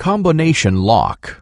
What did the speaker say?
Combination lock.